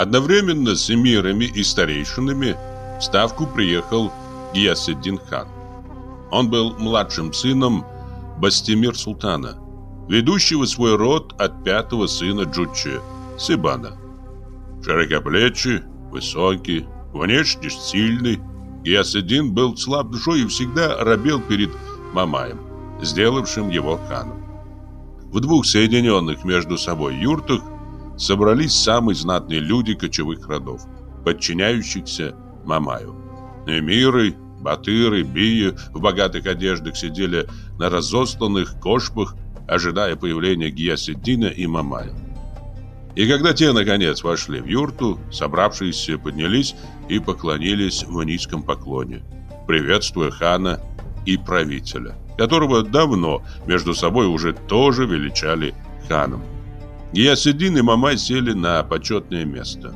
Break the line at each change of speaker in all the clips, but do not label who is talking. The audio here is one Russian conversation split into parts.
Одновременно с эмирами и старейшинами в Ставку приехал Гиясиддин хан. Он был младшим сыном Бастемир султана, ведущего свой род от пятого сына Джучи, Сибана. Широкоплечий, высокий, внешне сильный, Гиясиддин был слаб душой и всегда робел перед Мамаем, сделавшим его ханом. В двух соединенных между собой юртах собрались самые знатные люди кочевых родов, подчиняющихся Мамаю. Эмиры, батыры, бии в богатых одеждах сидели на разосланных кошпах, ожидая появления Гиясиддина и Мамая. И когда те, наконец, вошли в юрту, собравшиеся поднялись и поклонились в низком поклоне, приветствуя хана и правителя, которого давно между собой уже тоже величали ханом. Гиясиддин и Мамай сели на почетное место.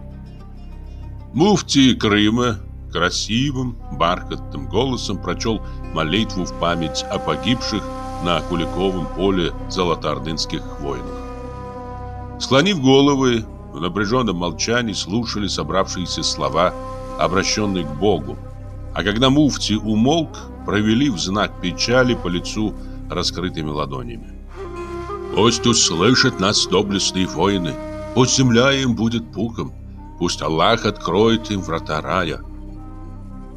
Муфти Крыма красивым, бархатным голосом прочел молитву в память о погибших на Куликовом поле золотоордынских воинов. Склонив головы, в напряженном молчании слушали собравшиеся слова, обращенные к Богу, а когда муфти умолк, провели в знак печали по лицу раскрытыми ладонями. Пусть услышат нас доблестные воины, пусть земля им будет пухом, пусть Аллах откроет им врата рая.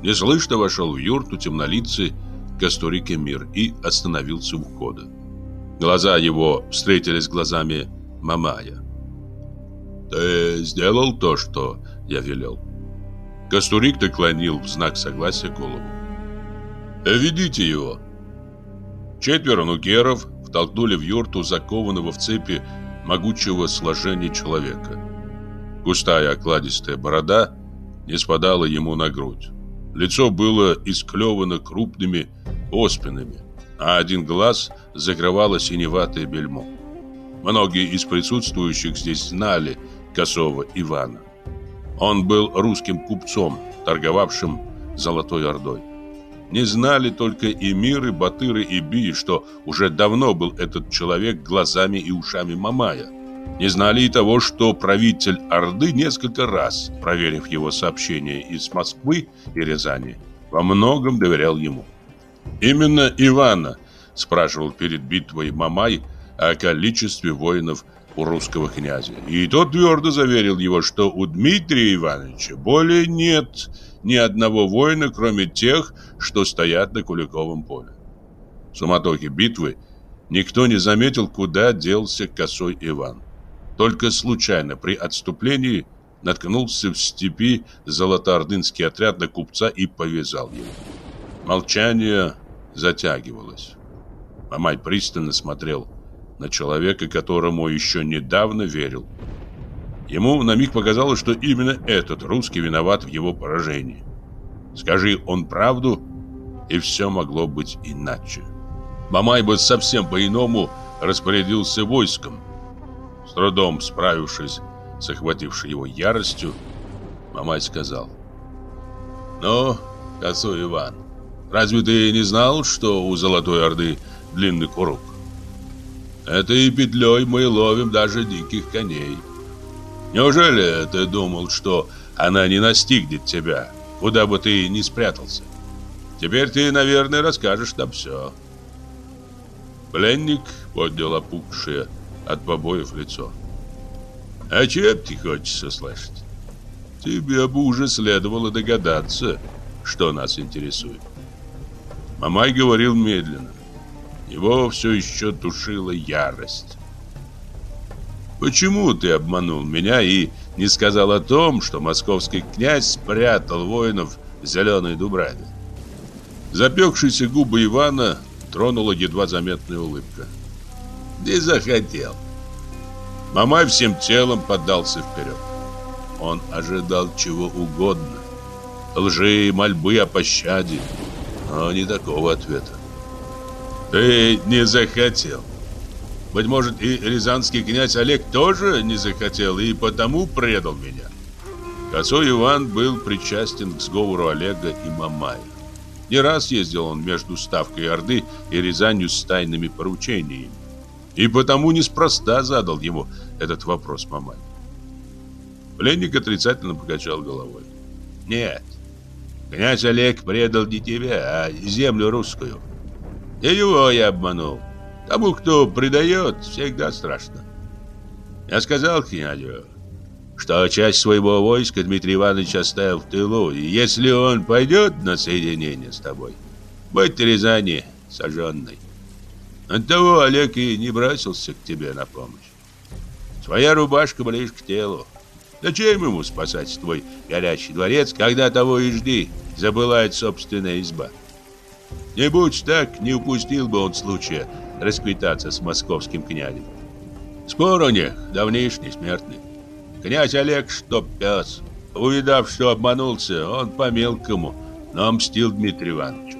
Неслышно вошел в юрту темнолицый Кастори Кемир и остановился у входа. Глаза его встретились глазами Мамая. «Ты сделал то, что я велел?» Кастурик наклонил в знак согласия голову. «Ведите его!» Четверо нукеров втолкнули в юрту закованного в цепи могучего сложения человека. Густая окладистая борода не спадала ему на грудь. Лицо было исклевано крупными оспинами, а один глаз закрывало синеватое бельмо. Многие из присутствующих здесь знали Косова Ивана. Он был русским купцом, торговавшим Золотой Ордой. Не знали только эмиры, батыры и бии, что уже давно был этот человек глазами и ушами Мамая. Не знали и того, что правитель Орды несколько раз, проверив его сообщения из Москвы и Рязани, во многом доверял ему. Именно Ивана спрашивал перед битвой Мамай о количестве воинов у русского князя. И тот твердо заверил его, что у Дмитрия Ивановича более нет ни одного воина, кроме тех, что стоят на Куликовом поле. В суматохе битвы никто не заметил, куда делся косой Иван. Только случайно при отступлении наткнулся в степи золотоордынский отряд на купца и повязал его. Молчание затягивалось. Мамай пристально смотрел на человека, которому еще недавно верил. Ему на миг показалось, что именно этот русский виноват в его поражении. Скажи он правду, и все могло быть иначе. Мамай бы совсем по-иному распорядился войском. С трудом справившись с охватившей его яростью, Мамай сказал. «Ну, косой Иван, разве ты не знал, что у Золотой Орды длинный курок? Этой петлей мы ловим даже диких коней». Неужели ты думал, что она не настигнет тебя, куда бы ты ни спрятался? Теперь ты, наверное, расскажешь нам все. Пленник поднял опухшее от побоев лицо. А чем ты хочешь услышать? Тебе бы уже следовало догадаться, что нас интересует. Мамай говорил медленно. Его все еще душила ярость. Почему ты обманул меня и не сказал о том, что московский князь спрятал воинов в зеленой дубраве? Запекшиеся губы Ивана тронула едва заметная улыбка. Не захотел. Мамай всем телом поддался вперед. Он ожидал чего угодно. Лжи мольбы о пощаде, но не такого ответа. Ты не захотел. Быть может, и рязанский князь Олег тоже не захотел и потому предал меня. Косой Иван был причастен к сговору Олега и Мамая. Не раз ездил он между Ставкой Орды и Рязанью с тайными поручениями. И потому неспроста задал ему этот вопрос Мамай. Пленник отрицательно покачал головой. Нет, князь Олег предал не тебя, а землю русскую. И его я обманул. Тому, кто предает, всегда страшно. Я сказал князю, что часть своего войска Дмитрий Иванович оставил в тылу, и если он пойдет на соединение с тобой, быть Рязани сожженной. Оттого Олег и не бросился к тебе на помощь. Твоя рубашка ближе к телу. Зачем ему спасать твой горячий дворец, когда того и жди, забылает собственная изба? Не будь так, не упустил бы он случая расквитаться с московским князем. Спор у них давнишний, смертный. Князь Олег, что пес. Увидав, что обманулся, он по-мелкому, но мстил Дмитрию Ивановичу.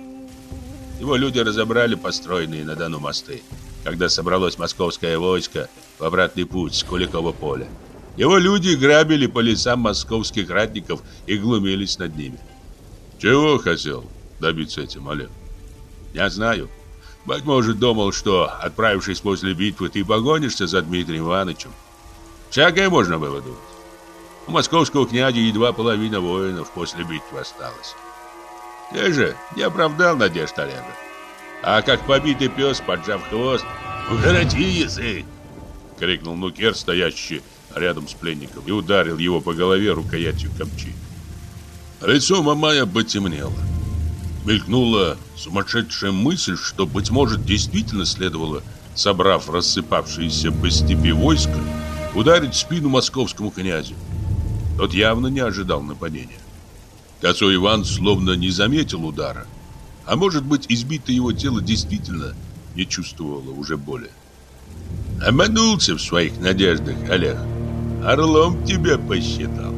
Его люди разобрали построенные на Дону мосты, когда собралось московское войско в обратный путь с Куликова поля. Его люди грабили по лесам московских ратников и глумились над ними. Чего хотел добиться этим Олег? Я знаю. Быть может, думал, что, отправившись после битвы, ты погонишься за Дмитрием Ивановичем. Всякое можно было думать. У московского князя едва половина воинов после битвы осталось. Ты же не оправдал надежд Олега. А как побитый пес, поджав хвост, «Укороти язык!» — крикнул Нукер, стоящий рядом с пленником, и ударил его по голове рукоятью копчи. Лицо Мамая потемнело. Мелькнула сумасшедшая мысль, что, быть может, действительно следовало, собрав рассыпавшиеся по степи войска, ударить спину московскому князю. Тот явно не ожидал нападения. Косой Иван словно не заметил удара, а может быть, избитое его тело действительно не чувствовало уже боли. Обманулся в своих надеждах, Олег. Орлом тебя посчитал.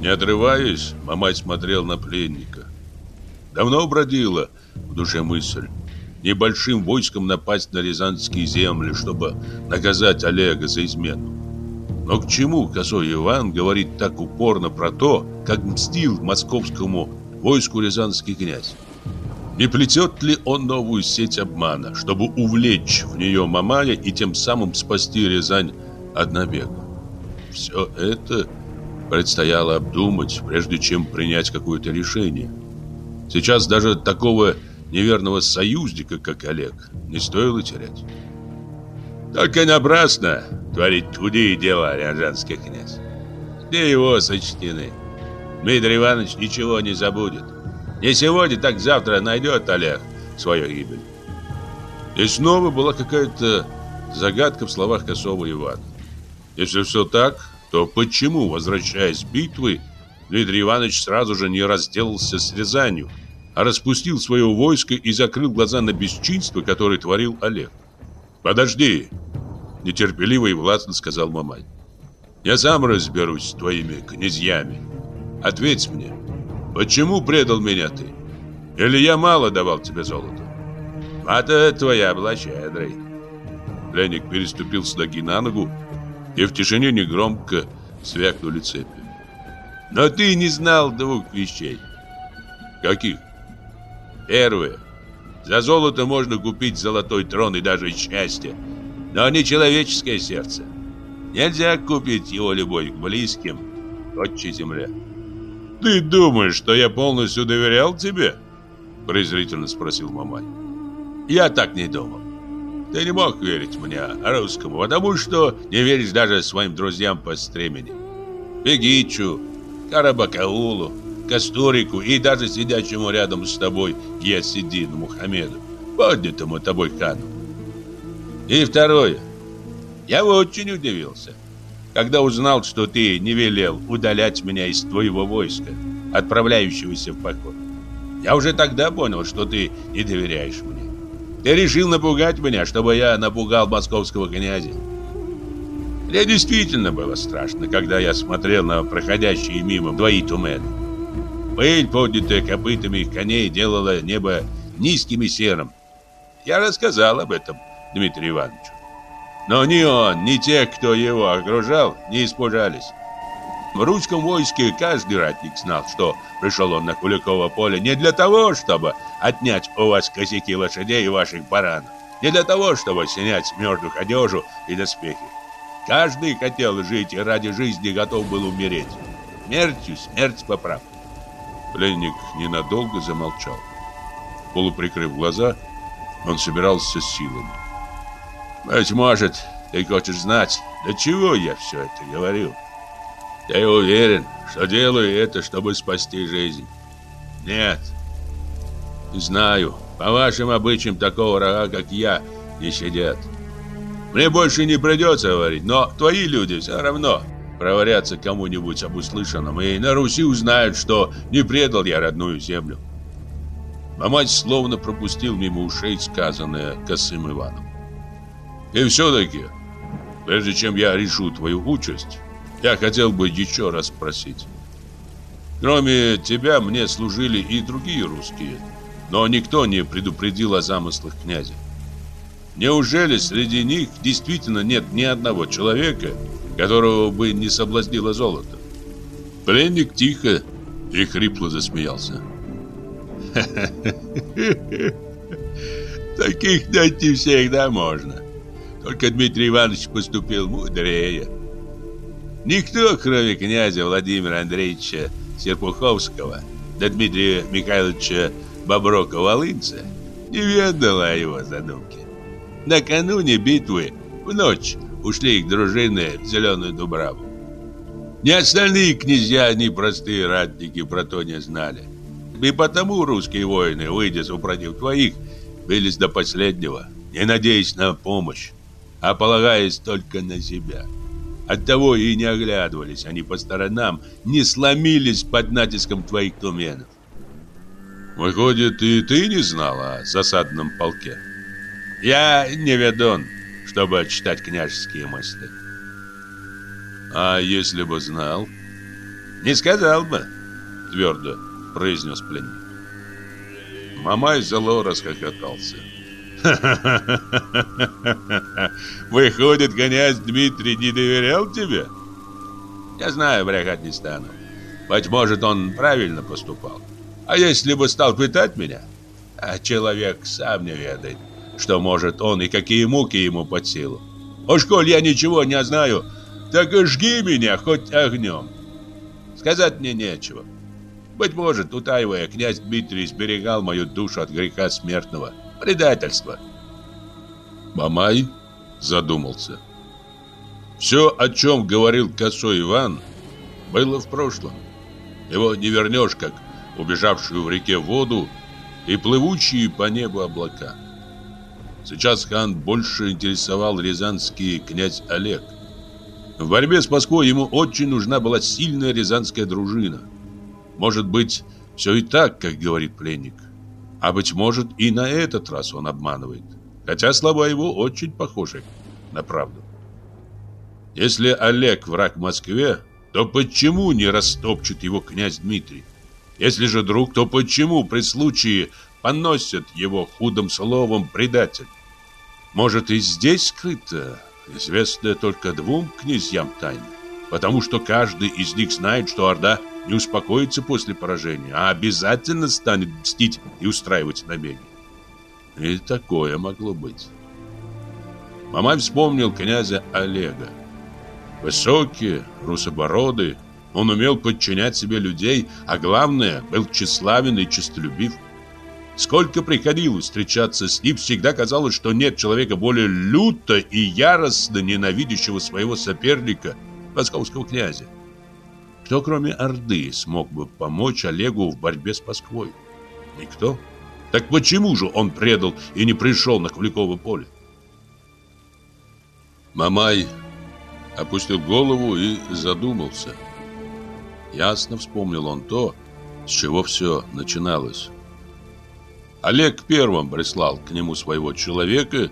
Не отрываясь, Мамай смотрел на пленника. Давно бродила в душе мысль небольшим войском напасть на рязанские земли, чтобы наказать Олега за измену. Но к чему Косой Иван говорит так упорно про то, как мстил московскому войску рязанский князь? Не плетет ли он новую сеть обмана, чтобы увлечь в нее Мамая и тем самым спасти Рязань от набега? Все это предстояло обдумать, прежде чем принять какое-то решение. Сейчас даже такого неверного союзника, как Олег, не стоило терять. Только напрасно творить худые дела рязанский князь. Где его сочтены? Дмитрий Иванович ничего не забудет. Не сегодня, так завтра найдет Олег свою гибель. И снова была какая-то загадка в словах Косова Ивана. Если все так, то почему, возвращаясь с битвы, Дмитрий Иванович сразу же не разделался с Рязанью, а распустил свое войско и закрыл глаза на бесчинство, которое творил Олег? «Подожди!» – нетерпеливо и властно сказал Мамай. «Я сам разберусь с твоими князьями. Ответь мне, почему предал меня ты? Или я мало давал тебе золота?» «А-то твоя была щедрой». Пленник переступил с ноги на ногу и в тишине негромко свякнули цепи. Но ты не знал двух вещей. Каких? Первое. За золото можно купить золотой трон и даже счастье, но не человеческое сердце. Нельзя купить его любовь к близким, к отчей земле. Ты думаешь, что я полностью доверял тебе? презрительно спросил Мамай. Я так не думал. Ты не мог верить мне, русскому, потому что не веришь даже своим друзьям по стремени. Бегичу, Карабакаулу, Касторику и даже сидящему рядом с тобой Гиасидину Мухаммеду, поднятому тобой хану. И второе. Я очень удивился, когда узнал, что ты не велел удалять меня из твоего войска, отправляющегося в поход. Я уже тогда понял, что ты не доверяешь мне. Ты решил напугать меня, чтобы я напугал московского князя. Мне действительно было страшно, когда я смотрел на проходящие мимо твои тумены. Пыль, поднятая копытами их коней, делала небо низким и серым. Я рассказал об этом Дмитрию Ивановичу. Но ни он, ни те, кто его окружал, не испужались. В русском войске каждый ратник знал, что пришел он на Куликово поле не для того, чтобы отнять у вас косяки лошадей и ваших баранов, не для того, чтобы снять с мертвых одежу и доспехи. Каждый хотел жить и ради жизни готов был умереть. Смертью смерть поправ. Пленник ненадолго замолчал. Полуприкрыв глаза, он собирался с силами. «Быть может, ты хочешь знать, для чего я все это говорю? Я уверен, что делаю это, чтобы спасти жизнь. Нет. Знаю, по вашим обычаям такого врага, как я, не сидят. Мне больше не придется говорить, но твои люди все равно проворятся кому-нибудь об услышанном, и на Руси узнают, что не предал я родную землю. Мамать словно пропустил мимо ушей сказанное Косым Иваном. И все-таки, прежде чем я решу твою участь, я хотел бы еще раз спросить. Кроме тебя мне служили и другие русские, но никто не предупредил о замыслах князя. Неужели среди них действительно нет ни одного человека, которого бы не соблазнило золото? Пленник тихо и хрипло засмеялся. Таких найти всегда можно. Только Дмитрий Иванович поступил мудрее. Никто, кроме князя Владимира Андреевича Серпуховского да Дмитрия Михайловича Боброка-Волынца, не ведал о его задумке. Накануне битвы в ночь ушли их дружины в Зеленую Дубраву. Ни остальные князья, ни простые ратники про то не знали. И потому русские воины, выйдя супротив твоих, бились до последнего, не надеясь на помощь, а полагаясь только на себя. Оттого и не оглядывались они по сторонам, не сломились под натиском твоих туменов. Выходит, и ты не знал о засадном полке? Я не ведун, чтобы читать княжеские мысли. А если бы знал? Не сказал бы, твердо произнес пленник. Мамай зло расхохотался. Выходит, князь Дмитрий не доверял тебе? Я знаю, брехать не стану. Быть может, он правильно поступал. А если бы стал пытать меня? А человек сам не ведает что может он и какие муки ему под силу. Уж коль я ничего не знаю, так и жги меня хоть огнем. Сказать мне нечего. Быть может, утаивая, князь Дмитрий сберегал мою душу от греха смертного, предательства. Мамай задумался. Все, о чем говорил косой Иван, было в прошлом. Его не вернешь, как убежавшую в реке воду и плывущие по небу облака. Сейчас хан больше интересовал рязанский князь Олег. В борьбе с Москвой ему очень нужна была сильная рязанская дружина. Может быть, все и так, как говорит пленник. А быть может, и на этот раз он обманывает. Хотя слова его очень похожи на правду. Если Олег враг Москве, то почему не растопчет его князь Дмитрий? Если же друг, то почему при случае поносят его худым словом предатель. Может и здесь скрыто, известное только двум князьям тайна, потому что каждый из них знает, что Орда не успокоится после поражения, а обязательно станет мстить и устраивать набеги. И такое могло быть. Мамай вспомнил князя Олега. Высокий, русобородый, он умел подчинять себе людей, а главное, был тщеславен и честолюбив. Сколько приходилось встречаться с ним, всегда казалось, что нет человека более люто и яростно ненавидящего своего соперника, московского князя. Кто, кроме Орды, смог бы помочь Олегу в борьбе с Москвой? Никто. Так почему же он предал и не пришел на Куликово поле? Мамай опустил голову и задумался. Ясно вспомнил он то, с чего все начиналось. Олег первым прислал к нему своего человека,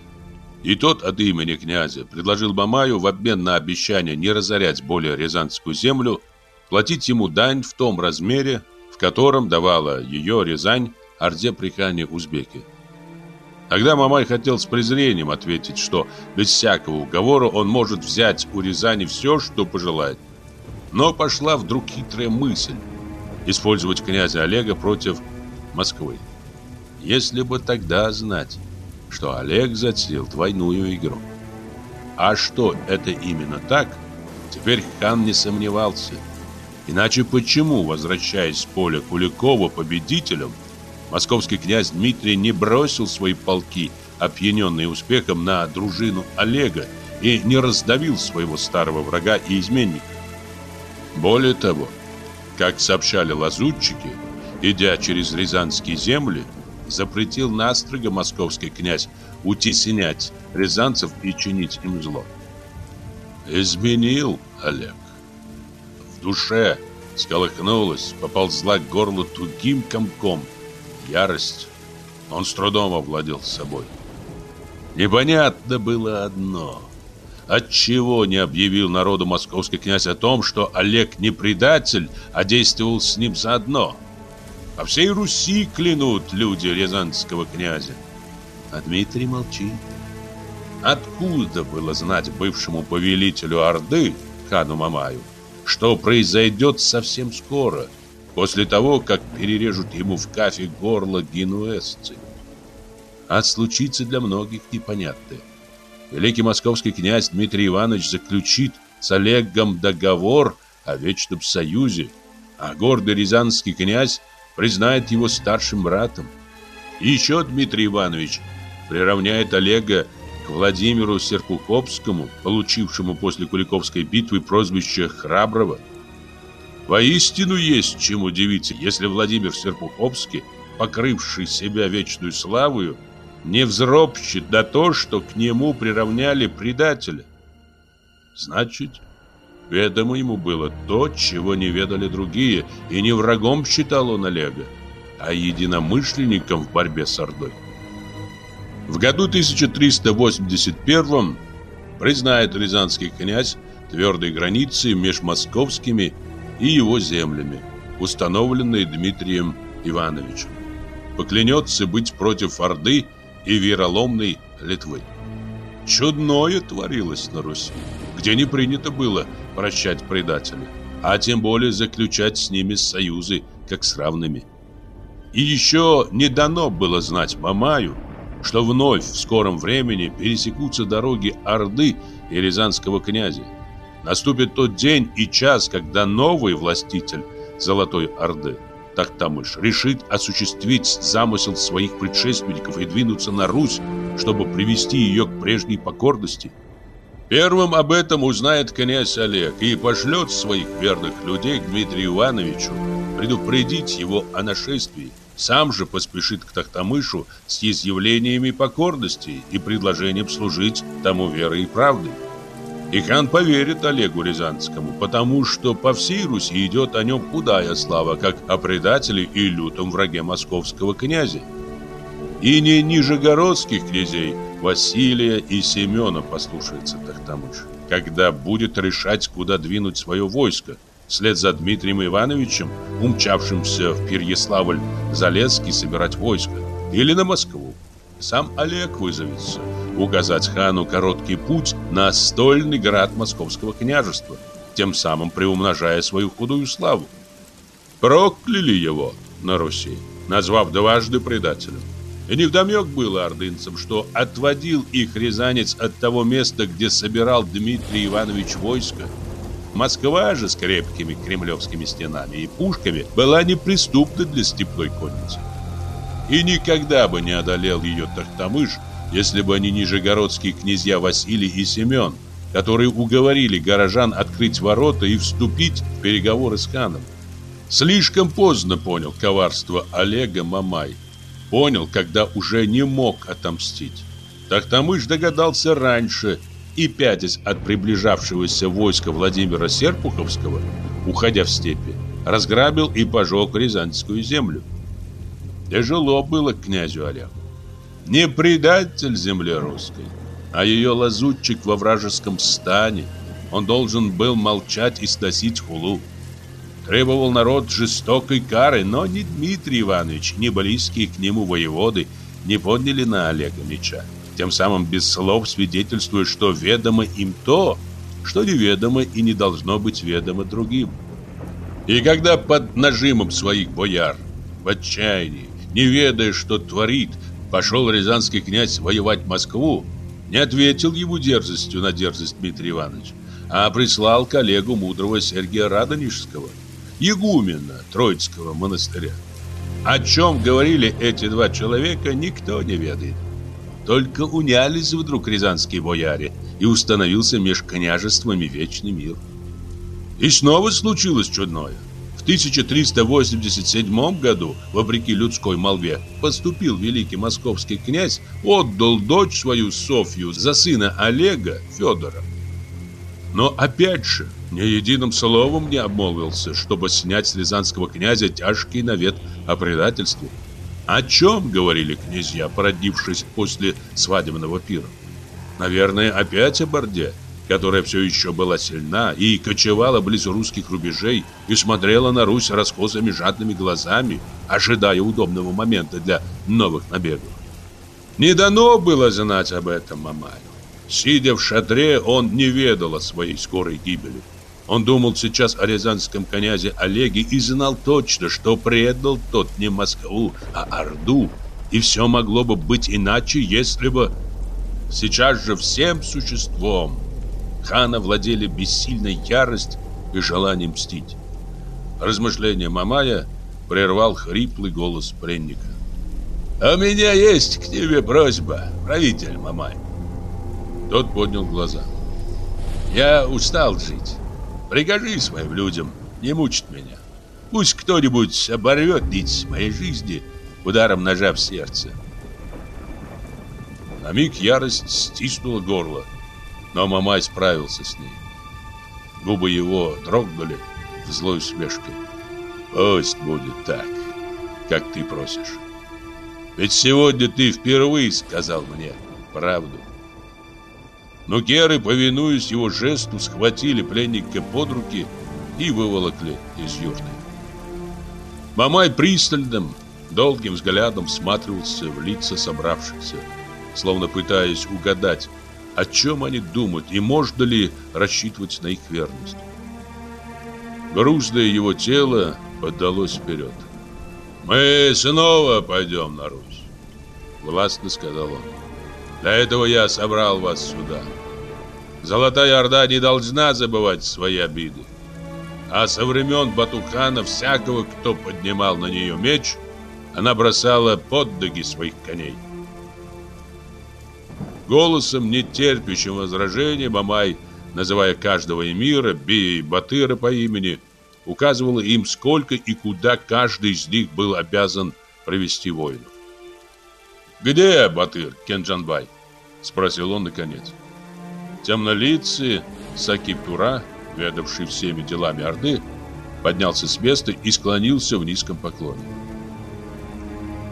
и тот от имени князя предложил Мамаю в обмен на обещание не разорять более Рязанскую землю, платить ему дань в том размере, в котором давала ее Рязань Орде при узбеки. Тогда Мамай хотел с презрением ответить, что без всякого уговора он может взять у Рязани все, что пожелает. Но пошла вдруг хитрая мысль использовать князя Олега против Москвы. Если бы тогда знать, что Олег затеял двойную игру. А что это именно так, теперь хан не сомневался. Иначе почему, возвращаясь с поля Куликова победителем, московский князь Дмитрий не бросил свои полки, опьяненные успехом, на дружину Олега и не раздавил своего старого врага и изменника? Более того, как сообщали лазутчики, идя через Рязанские земли, запретил настрого московский князь утеснять рязанцев и чинить им зло. Изменил Олег. В душе сколыхнулась, поползла к горлу тугим комком. Ярость. Он с трудом овладел собой. Непонятно было одно. Отчего не объявил народу московский князь о том, что Олег не предатель, а действовал с ним заодно? По всей Руси клянут люди рязанского князя. А Дмитрий молчит. Откуда было знать бывшему повелителю Орды, хану Мамаю, что произойдет совсем скоро, после того, как перережут ему в кафе горло генуэзцы? А случится для многих непонятное. Великий московский князь Дмитрий Иванович заключит с Олегом договор о вечном союзе, а гордый рязанский князь признает его старшим братом. И еще Дмитрий Иванович приравняет Олега к Владимиру Серпуховскому, получившему после Куликовской битвы прозвище Храброго. Воистину есть чем удивиться, если Владимир Серпуховский, покрывший себя вечную славою, не взропщит на то, что к нему приравняли предателя. Значит, Ведомо ему было то, чего не ведали другие, и не врагом считал он Олега, а единомышленником в борьбе с Ордой. В году 1381 признает Рязанский князь твердые границы между московскими и его землями, установленные Дмитрием Ивановичем. Поклянется быть против Орды и вероломной Литвы. Чудное творилось на Руси, где не принято было прощать предателей, а тем более заключать с ними союзы, как с равными. И еще не дано было знать Мамаю, что вновь в скором времени пересекутся дороги Орды и Рязанского князя. Наступит тот день и час, когда новый властитель Золотой Орды, Тахтамыш, решит осуществить замысел своих предшественников и двинуться на Русь, чтобы привести ее к прежней покорности – Первым об этом узнает князь Олег и пошлет своих верных людей к Дмитрию Ивановичу предупредить его о нашествии. Сам же поспешит к Тахтамышу с изъявлениями покорности и предложением служить тому верой и правдой. И хан поверит Олегу Рязанскому, потому что по всей Руси идет о нем худая слава, как о предателе и лютом враге московского князя. И не нижегородских князей Василия и Семена послушается Тахтамыш, когда будет решать, куда двинуть свое войско, вслед за Дмитрием Ивановичем, умчавшимся в Переяславль-Залесский собирать войско, или на Москву. Сам Олег вызовется указать хану короткий путь на стольный град Московского княжества, тем самым приумножая свою худую славу. Прокляли его на Руси, назвав дважды предателем. Невдомек было ордынцам, что отводил их рязанец от того места, где собирал Дмитрий Иванович войско. Москва же с крепкими кремлевскими стенами и пушками была неприступна для степной конницы. И никогда бы не одолел ее Тахтамыш, если бы они нижегородские князья Василий и Семен, которые уговорили горожан открыть ворота и вступить в переговоры с ханом. Слишком поздно понял коварство Олега Мамай Понял, когда уже не мог отомстить. Тахтамыш догадался раньше и, пятясь от приближавшегося войска Владимира Серпуховского, уходя в степи, разграбил и пожег Рязанскую землю. Тяжело было князю Олегу. Не предатель земли русской, а ее лазутчик во вражеском стане. Он должен был молчать и сносить хулу. Требовал народ жестокой кары, но ни Дмитрий Иванович, ни близкие к нему воеводы не подняли на Олега меча. Тем самым без слов свидетельствуя, что ведомо им то, что неведомо и не должно быть ведомо другим. И когда под нажимом своих бояр, в отчаянии, не ведая, что творит, пошел рязанский князь воевать Москву, не ответил ему дерзостью на дерзость Дмитрий Иванович, а прислал коллегу мудрого Сергия Радонежского, игумена Троицкого монастыря. О чем говорили эти два человека, никто не ведает. Только унялись вдруг рязанские бояре, и установился меж княжествами вечный мир. И снова случилось чудное. В 1387 году, вопреки людской молве, поступил великий московский князь, отдал дочь свою Софью за сына Олега Федора. Но опять же, ни единым словом не обмолвился, чтобы снять с рязанского князя тяжкий навет о предательстве. О чем говорили князья, породившись после свадебного пира? Наверное, опять о Борде, которая все еще была сильна и кочевала близ русских рубежей и смотрела на Русь раскосыми жадными глазами, ожидая удобного момента для новых набегов. Не дано было знать об этом Мамаю. Сидя в шатре, он не ведал о своей скорой гибели. Он думал сейчас о рязанском князе Олеге и знал точно, что предал тот не Москву, а Орду. И все могло бы быть иначе, если бы... Сейчас же всем существом хана владели бессильной ярость и желание мстить. Размышление Мамая прервал хриплый голос пленника. «А «У меня есть к тебе просьба, правитель Мамай». Тот поднял глаза. «Я устал жить. Прикажи своим людям не мучить меня. Пусть кто-нибудь оборвет нить моей жизни ударом ножа в сердце. На миг ярость стиснула горло, но Мамай справился с ней. Губы его дрогнули в злой усмешке. Пусть будет так, как ты просишь. Ведь сегодня ты впервые сказал мне правду. Но Геры, повинуясь его жесту, схватили пленника под руки и выволокли из юрты. Мамай пристальным, долгим взглядом всматривался в лица собравшихся, словно пытаясь угадать, о чем они думают и можно ли рассчитывать на их верность. Грузное его тело поддалось вперед. «Мы снова пойдем на Русь», — властно сказал он. Для этого я собрал вас сюда. Золотая Орда не должна забывать свои обиды. А со времен Батухана всякого, кто поднимал на нее меч, она бросала под ноги своих коней. Голосом, не терпящим возражения, Мамай, называя каждого эмира, Бия и Батыра по имени, указывала им, сколько и куда каждый из них был обязан провести воинов. «Где Батыр, Кенджанбай?» – спросил он наконец. Темнолицый Сакип-Тура, ведавший всеми делами Орды, поднялся с места и склонился в низком поклоне.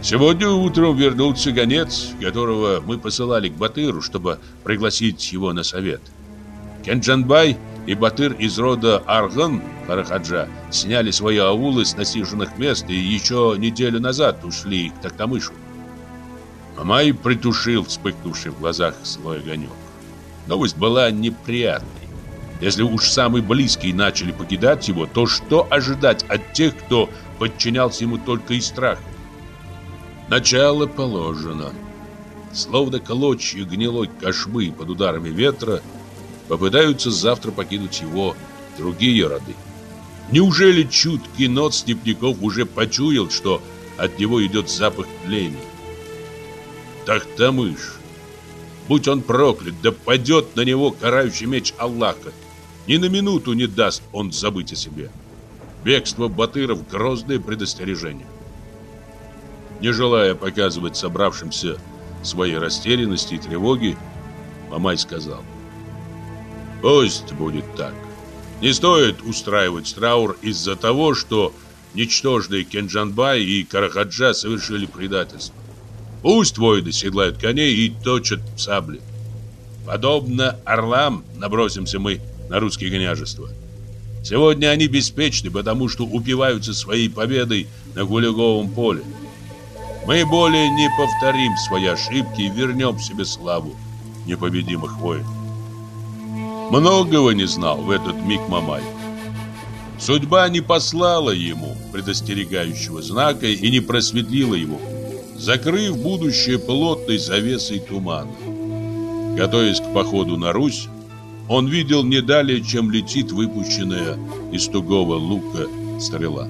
Сегодня утром вернулся гонец, которого мы посылали к Батыру, чтобы пригласить его на совет. Кенджанбай и Батыр из рода Арган Карахаджа сняли свои аулы с насиженных мест и еще неделю назад ушли к Токтамышу. Мамай притушил вспыхнувший в глазах свой огонек. Новость была неприятной. Если уж самые близкие начали покидать его, то что ожидать от тех, кто подчинялся ему только из страха? Начало положено. Словно клочья гнилой кошмы под ударами ветра попытаются завтра покинуть его другие роды. Неужели чуткий нот степняков уже почуял, что от него идет запах тления? Тахтамыш. Будь он проклят, да падет на него карающий меч Аллаха. Ни на минуту не даст он забыть о себе. Бегство Батыров – грозное предостережение. Не желая показывать собравшимся своей растерянности и тревоги, Мамай сказал. Пусть будет так. Не стоит устраивать траур из-за того, что ничтожные Кенджанбай и Карахаджа совершили предательство. Пусть воины седлают коней и точат сабли. Подобно орлам набросимся мы на русские княжества. Сегодня они беспечны, потому что упиваются своей победой на Гулеговом поле. Мы более не повторим свои ошибки и вернем себе славу непобедимых воинов. Многого не знал в этот миг Мамай. Судьба не послала ему предостерегающего знака и не просветлила его закрыв будущее плотной завесой тумана. Готовясь к походу на Русь, он видел не далее, чем летит выпущенная из тугого лука стрела.